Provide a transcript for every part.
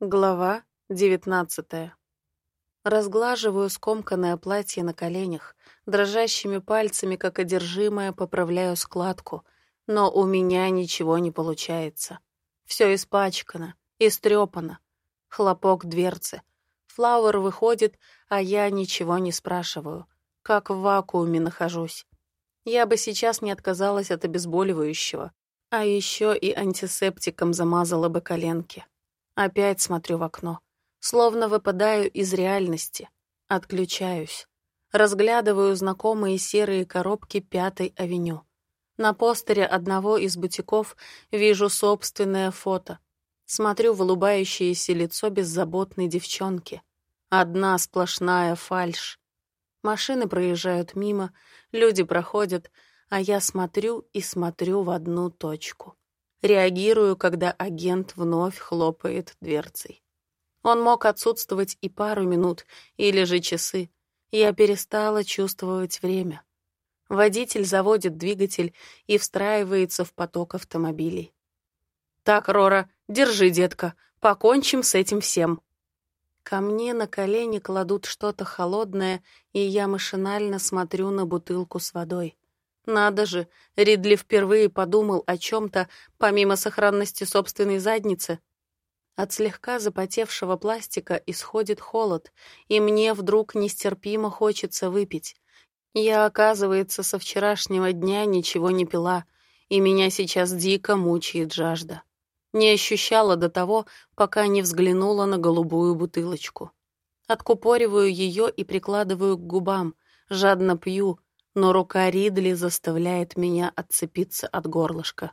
Глава девятнадцатая. Разглаживаю скомканное платье на коленях, дрожащими пальцами, как одержимая, поправляю складку, но у меня ничего не получается. Все испачкано, истрепано. Хлопок дверцы. Флауэр выходит, а я ничего не спрашиваю. Как в вакууме нахожусь. Я бы сейчас не отказалась от обезболивающего, а еще и антисептиком замазала бы коленки. Опять смотрю в окно. Словно выпадаю из реальности. Отключаюсь. Разглядываю знакомые серые коробки Пятой авеню. На постере одного из бутиков вижу собственное фото. Смотрю в улыбающееся лицо беззаботной девчонки. Одна сплошная фальшь. Машины проезжают мимо, люди проходят, а я смотрю и смотрю в одну точку. Реагирую, когда агент вновь хлопает дверцей. Он мог отсутствовать и пару минут, или же часы. Я перестала чувствовать время. Водитель заводит двигатель и встраивается в поток автомобилей. «Так, Рора, держи, детка, покончим с этим всем». Ко мне на колени кладут что-то холодное, и я машинально смотрю на бутылку с водой. Надо же, Ридли впервые подумал о чем-то, помимо сохранности собственной задницы. От слегка запотевшего пластика исходит холод, и мне вдруг нестерпимо хочется выпить. Я, оказывается, со вчерашнего дня ничего не пила, и меня сейчас дико мучает жажда. Не ощущала до того, пока не взглянула на голубую бутылочку. Откупориваю ее и прикладываю к губам, жадно пью — но рука Ридли заставляет меня отцепиться от горлышка.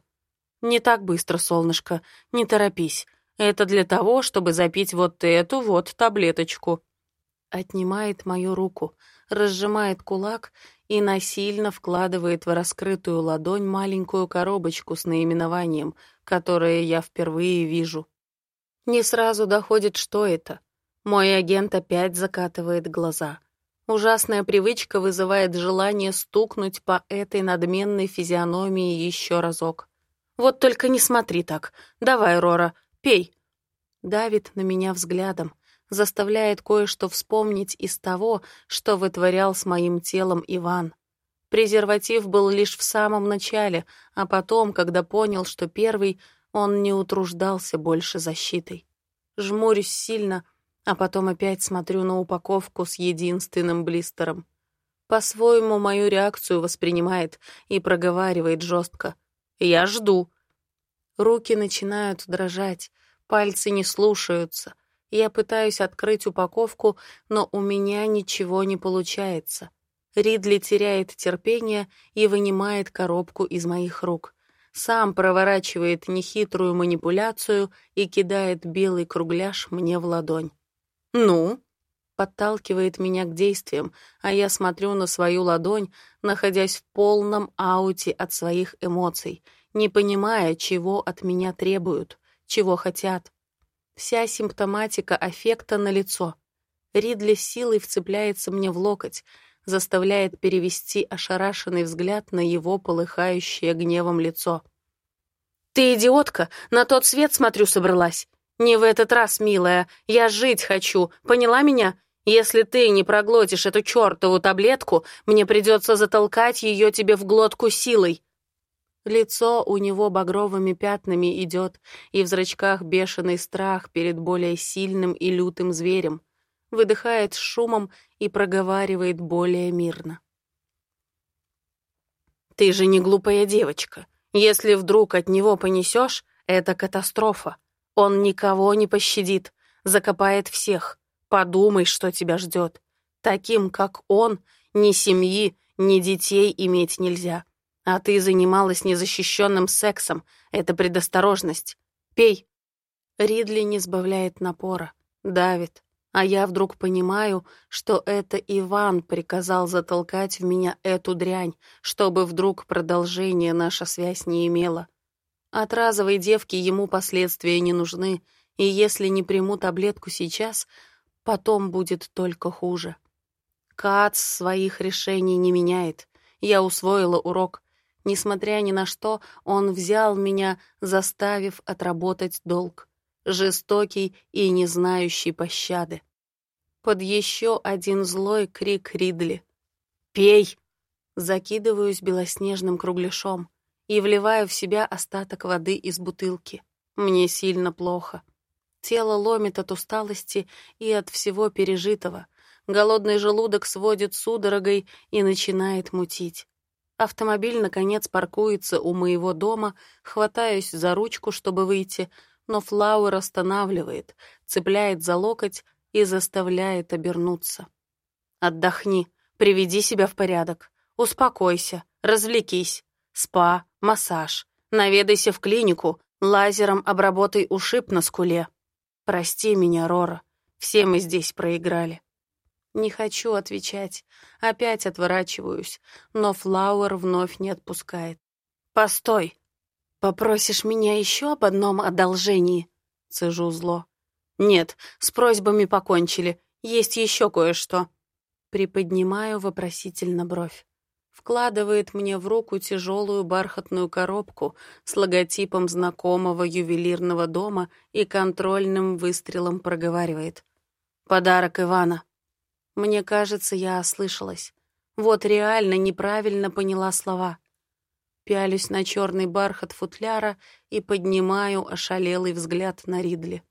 «Не так быстро, солнышко, не торопись. Это для того, чтобы запить вот эту вот таблеточку». Отнимает мою руку, разжимает кулак и насильно вкладывает в раскрытую ладонь маленькую коробочку с наименованием, которое я впервые вижу. Не сразу доходит, что это. Мой агент опять закатывает глаза. Ужасная привычка вызывает желание стукнуть по этой надменной физиономии еще разок. «Вот только не смотри так. Давай, Рора, пей». Давит на меня взглядом, заставляет кое-что вспомнить из того, что вытворял с моим телом Иван. Презерватив был лишь в самом начале, а потом, когда понял, что первый, он не утруждался больше защитой. Жмурюсь сильно, а потом опять смотрю на упаковку с единственным блистером. По-своему мою реакцию воспринимает и проговаривает жестко. «Я жду». Руки начинают дрожать, пальцы не слушаются. Я пытаюсь открыть упаковку, но у меня ничего не получается. Ридли теряет терпение и вынимает коробку из моих рук. Сам проворачивает нехитрую манипуляцию и кидает белый кругляш мне в ладонь. «Ну?» подталкивает меня к действиям, а я смотрю на свою ладонь, находясь в полном ауте от своих эмоций, не понимая, чего от меня требуют, чего хотят. Вся симптоматика аффекта на лицо. Ридли силой вцепляется мне в локоть, заставляет перевести ошарашенный взгляд на его полыхающее гневом лицо. «Ты идиотка! На тот свет, смотрю, собралась! «Не в этот раз, милая. Я жить хочу. Поняла меня? Если ты не проглотишь эту чертову таблетку, мне придется затолкать ее тебе в глотку силой». Лицо у него багровыми пятнами идет, и в зрачках бешеный страх перед более сильным и лютым зверем. Выдыхает с шумом и проговаривает более мирно. «Ты же не глупая девочка. Если вдруг от него понесешь, это катастрофа. Он никого не пощадит, закопает всех. Подумай, что тебя ждет. Таким, как он, ни семьи, ни детей иметь нельзя. А ты занималась незащищенным сексом. Это предосторожность. Пей. Ридли не сбавляет напора, давит. А я вдруг понимаю, что это Иван приказал затолкать в меня эту дрянь, чтобы вдруг продолжение наша связь не имела. От разовой девки ему последствия не нужны, и если не приму таблетку сейчас, потом будет только хуже. Кац своих решений не меняет. Я усвоила урок. Несмотря ни на что, он взял меня, заставив отработать долг. жестокий и не знающий пощады. Под еще один злой крик Ридли. «Пей!» Закидываюсь белоснежным кругляшом и вливаю в себя остаток воды из бутылки. Мне сильно плохо. Тело ломит от усталости и от всего пережитого. Голодный желудок сводит судорогой и начинает мутить. Автомобиль, наконец, паркуется у моего дома, хватаюсь за ручку, чтобы выйти, но Флауэр останавливает, цепляет за локоть и заставляет обернуться. «Отдохни, приведи себя в порядок, успокойся, развлекись, спа, массаж, наведайся в клинику, лазером обработай ушиб на скуле. Прости меня, Рора, все мы здесь проиграли». Не хочу отвечать. Опять отворачиваюсь, но Флауэр вновь не отпускает. «Постой! Попросишь меня еще об одном одолжении?» Цежу зло. «Нет, с просьбами покончили. Есть еще кое-что». Приподнимаю вопросительно бровь. Вкладывает мне в руку тяжелую бархатную коробку с логотипом знакомого ювелирного дома и контрольным выстрелом проговаривает. «Подарок Ивана». Мне кажется, я ослышалась. Вот реально неправильно поняла слова. Пялюсь на черный бархат футляра и поднимаю ошалелый взгляд на Ридли.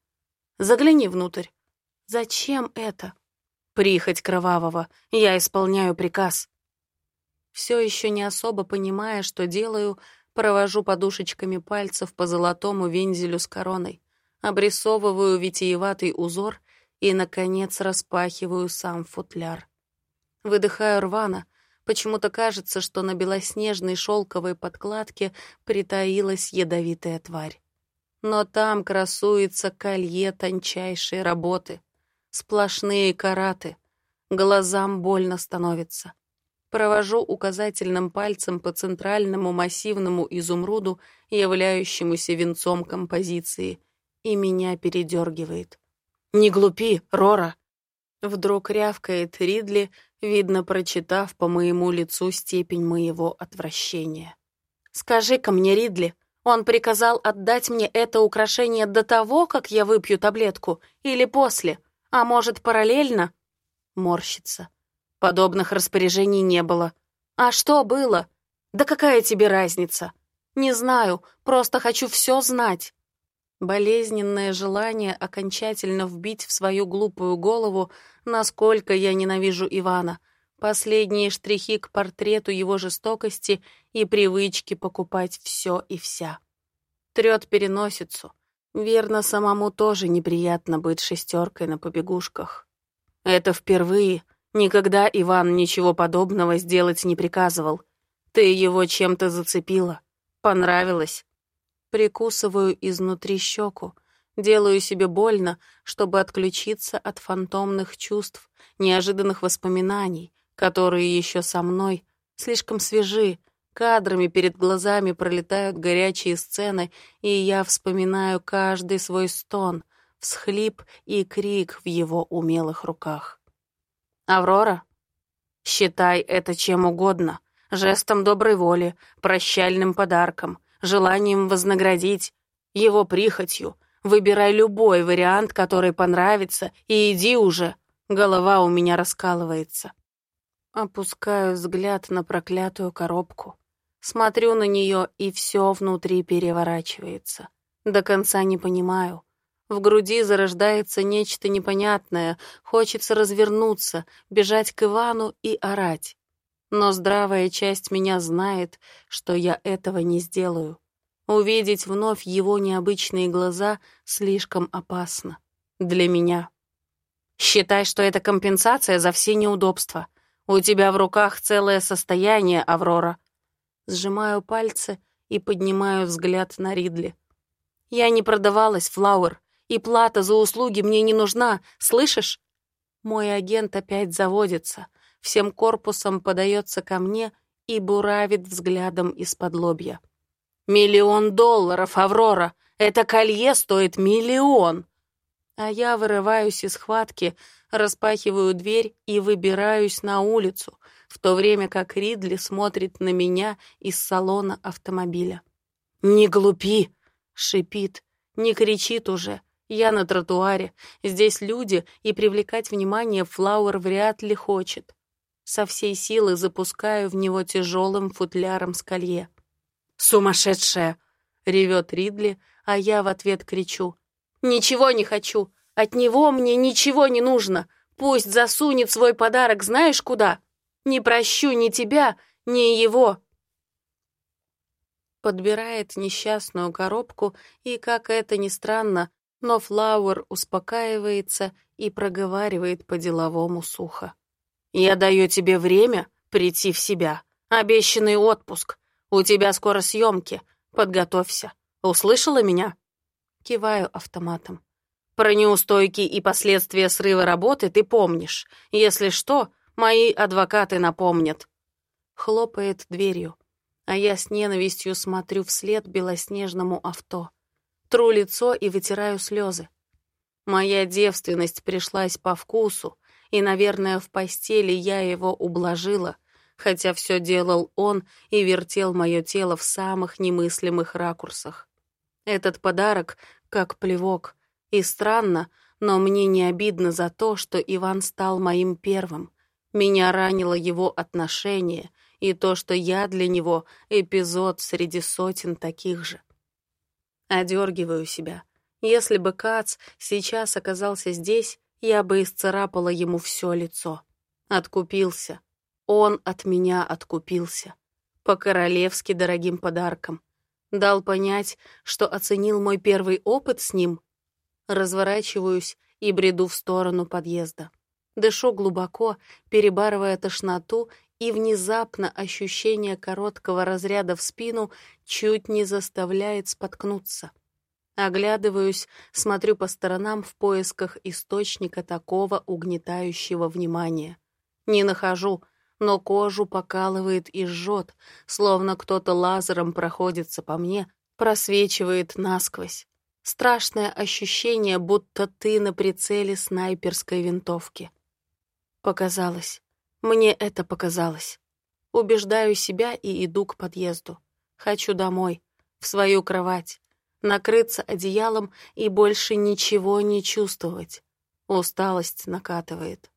Загляни внутрь. Зачем это? Прихоть кровавого. Я исполняю приказ. Все еще не особо понимая, что делаю, провожу подушечками пальцев по золотому вензелю с короной, обрисовываю витиеватый узор и, наконец, распахиваю сам футляр. Выдыхаю рвано. Почему-то кажется, что на белоснежной шелковой подкладке притаилась ядовитая тварь. Но там красуется колье тончайшей работы. Сплошные караты. Глазам больно становится. Провожу указательным пальцем по центральному массивному изумруду, являющемуся венцом композиции, и меня передергивает. «Не глупи, Рора!» Вдруг рявкает Ридли, видно, прочитав по моему лицу степень моего отвращения. «Скажи-ка мне, Ридли, он приказал отдать мне это украшение до того, как я выпью таблетку, или после, а может, параллельно?» Морщится. Подобных распоряжений не было. «А что было? Да какая тебе разница? Не знаю, просто хочу все знать». Болезненное желание окончательно вбить в свою глупую голову, насколько я ненавижу Ивана, последние штрихи к портрету его жестокости и привычки покупать все и вся. Трет переносицу. Верно, самому тоже неприятно быть шестеркой на побегушках. Это впервые. Никогда Иван ничего подобного сделать не приказывал. Ты его чем-то зацепила. Понравилось. Прикусываю изнутри щеку, делаю себе больно, чтобы отключиться от фантомных чувств, неожиданных воспоминаний, которые еще со мной, слишком свежи, кадрами перед глазами пролетают горячие сцены, и я вспоминаю каждый свой стон, всхлип и крик в его умелых руках. «Аврора, считай это чем угодно, жестом доброй воли, прощальным подарком, желанием вознаградить, его прихотью. Выбирай любой вариант, который понравится, и иди уже. Голова у меня раскалывается. Опускаю взгляд на проклятую коробку. Смотрю на нее, и все внутри переворачивается. До конца не понимаю. В груди зарождается нечто непонятное, хочется развернуться, бежать к Ивану и орать. Но здравая часть меня знает, что я этого не сделаю. Увидеть вновь его необычные глаза слишком опасно. Для меня. Считай, что это компенсация за все неудобства. У тебя в руках целое состояние, Аврора. Сжимаю пальцы и поднимаю взгляд на Ридли. Я не продавалась, Флауэр, и плата за услуги мне не нужна, слышишь? Мой агент опять заводится — всем корпусом подается ко мне и буравит взглядом из-под лобья. «Миллион долларов, Аврора! Это колье стоит миллион!» А я вырываюсь из схватки, распахиваю дверь и выбираюсь на улицу, в то время как Ридли смотрит на меня из салона автомобиля. «Не глупи!» — шипит, не кричит уже, Я на тротуаре, здесь люди, и привлекать внимание Флауэр вряд ли хочет. Со всей силы запускаю в него тяжелым футляром с колье. «Сумасшедшая!» — ревет Ридли, а я в ответ кричу. «Ничего не хочу! От него мне ничего не нужно! Пусть засунет свой подарок знаешь куда! Не прощу ни тебя, ни его!» Подбирает несчастную коробку, и, как это ни странно, но Флауэр успокаивается и проговаривает по-деловому сухо. «Я даю тебе время прийти в себя. Обещанный отпуск. У тебя скоро съемки. Подготовься. Услышала меня?» Киваю автоматом. «Про неустойки и последствия срыва работы ты помнишь. Если что, мои адвокаты напомнят». Хлопает дверью, а я с ненавистью смотрю вслед белоснежному авто. Тру лицо и вытираю слезы. Моя девственность пришлась по вкусу, и, наверное, в постели я его ублажила, хотя все делал он и вертел мое тело в самых немыслимых ракурсах. Этот подарок как плевок. И странно, но мне не обидно за то, что Иван стал моим первым. Меня ранило его отношение и то, что я для него эпизод среди сотен таких же. Одергиваю себя. Если бы Кац сейчас оказался здесь, я бы исцарапала ему все лицо. Откупился. Он от меня откупился. По-королевски дорогим подарком. Дал понять, что оценил мой первый опыт с ним. Разворачиваюсь и бреду в сторону подъезда. Дышу глубоко, перебарывая тошноту и внезапно ощущение короткого разряда в спину чуть не заставляет споткнуться. Оглядываюсь, смотрю по сторонам в поисках источника такого угнетающего внимания. Не нахожу, но кожу покалывает и жжет, словно кто-то лазером проходится по мне, просвечивает насквозь. Страшное ощущение, будто ты на прицеле снайперской винтовки. Показалось. Мне это показалось. Убеждаю себя и иду к подъезду. Хочу домой, в свою кровать, накрыться одеялом и больше ничего не чувствовать. Усталость накатывает.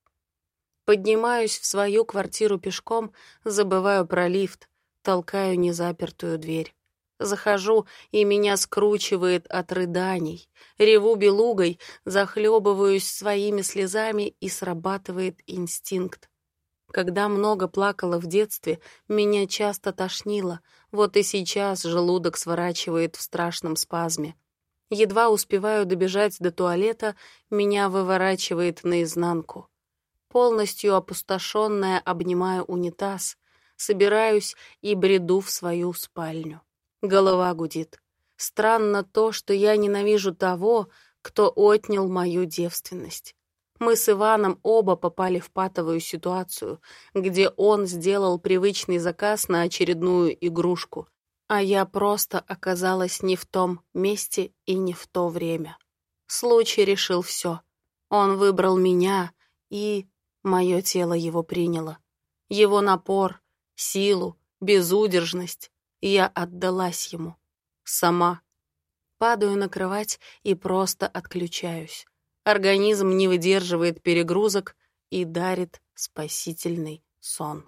Поднимаюсь в свою квартиру пешком, забываю про лифт, толкаю незапертую дверь. Захожу, и меня скручивает от рыданий. Реву белугой, захлебываюсь своими слезами, и срабатывает инстинкт. Когда много плакала в детстве, меня часто тошнило, вот и сейчас желудок сворачивает в страшном спазме. Едва успеваю добежать до туалета, меня выворачивает наизнанку. Полностью опустошенная обнимаю унитаз, собираюсь и бреду в свою спальню. Голова гудит. Странно то, что я ненавижу того, кто отнял мою девственность. Мы с Иваном оба попали в патовую ситуацию, где он сделал привычный заказ на очередную игрушку, а я просто оказалась не в том месте и не в то время. Случай решил все. Он выбрал меня, и мое тело его приняло. Его напор, силу, безудержность. Я отдалась ему. Сама. Падаю на кровать и просто отключаюсь. Организм не выдерживает перегрузок и дарит спасительный сон.